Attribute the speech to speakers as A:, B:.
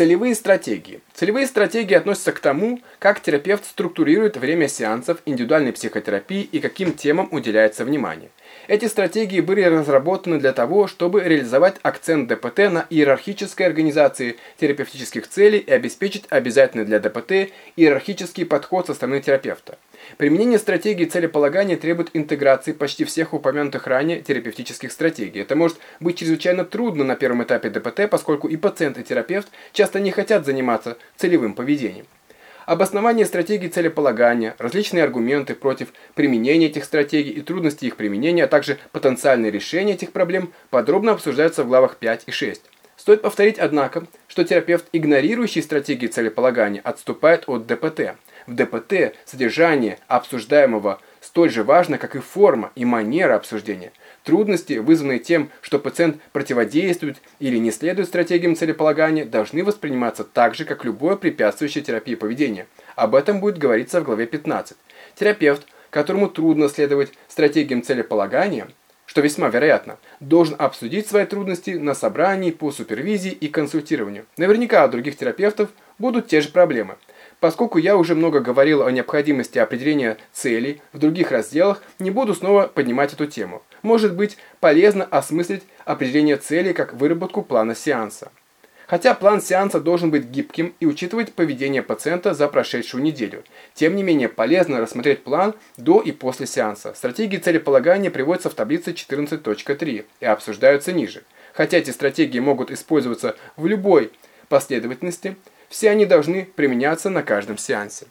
A: Целевые стратегии. Целевые стратегии относятся к тому, как терапевт структурирует время сеансов индивидуальной психотерапии и каким темам уделяется внимание. Эти стратегии были разработаны для того, чтобы реализовать акцент ДПТ на иерархической организации терапевтических целей и обеспечить обязательный для ДПТ иерархический подход со стороны терапевта. Применение стратегии целеполагания требует интеграции почти всех упомянутых ранее терапевтических стратегий. Это может быть чрезвычайно трудно на первом этапе ДПТ, поскольку и пациент, и терапевт часто не хотят заниматься целевым поведением. Обоснование стратегии целеполагания, различные аргументы против применения этих стратегий и трудности их применения, а также потенциальные решения этих проблем подробно обсуждаются в главах 5 и 6. Стоит повторить, однако, что терапевт, игнорирующий стратегии целеполагания, отступает от ДПТ. В ДПТ содержание обсуждаемого столь же важно, как и форма и манера обсуждения. Трудности, вызванные тем, что пациент противодействует или не следует стратегиям целеполагания, должны восприниматься так же, как любое препятствующее терапии поведения. Об этом будет говориться в главе 15. Терапевт, которому трудно следовать стратегиям целеполагания, что весьма вероятно, должен обсудить свои трудности на собрании по супервизии и консультированию. Наверняка у других терапевтов будут те же проблемы. Поскольку я уже много говорил о необходимости определения целей в других разделах, не буду снова поднимать эту тему. Может быть полезно осмыслить определение целей как выработку плана сеанса. Хотя план сеанса должен быть гибким и учитывать поведение пациента за прошедшую неделю. Тем не менее, полезно рассмотреть план до и после сеанса. Стратегии целеполагания приводятся в таблице 14.3 и обсуждаются ниже. Хотя эти стратегии могут использоваться в любой последовательности, все они должны применяться на каждом сеансе.